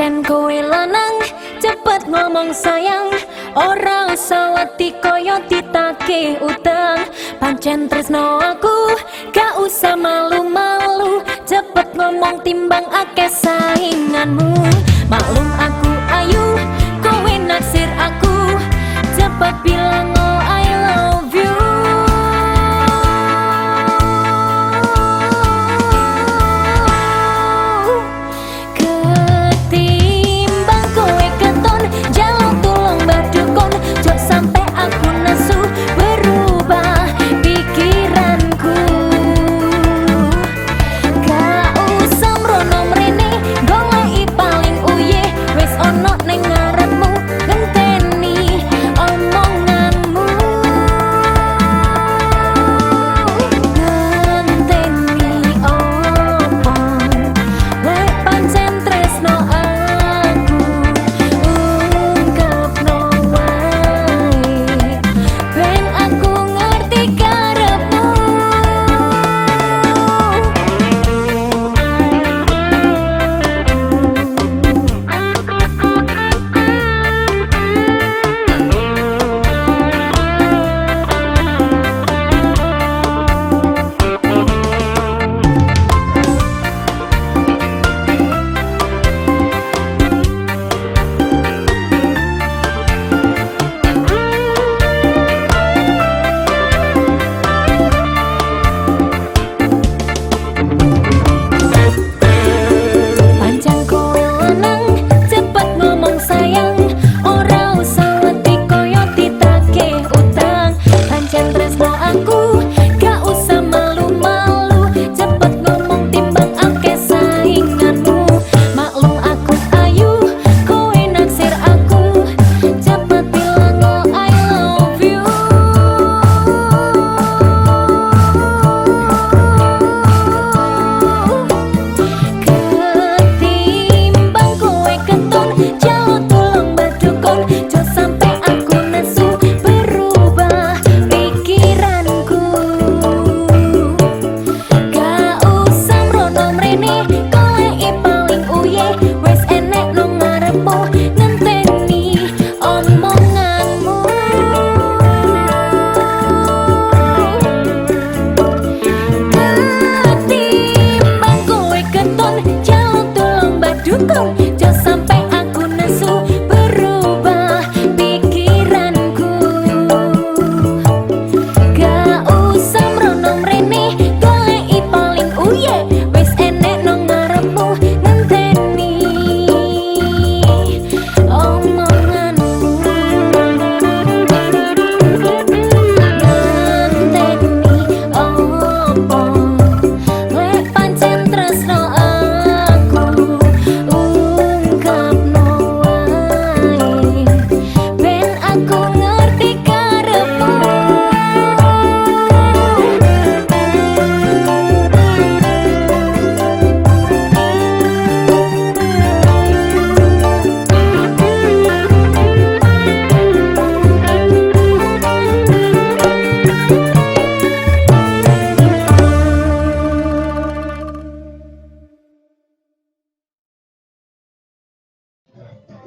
pancen kowe lanang cepet ngomong sayang. Ora sawati koyo ditake utang. Pancen tresno aku gak usah malu-malu. Cepet ngomong timbang akeh sainganmu. Maklum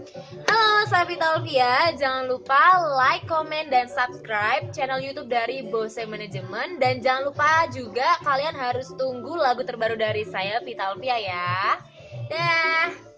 Halo, saya Vita Olvia. Jangan lupa like, comment, dan subscribe channel YouTube dari Bose Management. Dan jangan lupa juga kalian harus tunggu lagu terbaru dari saya, Vita Olvia ya. Dah.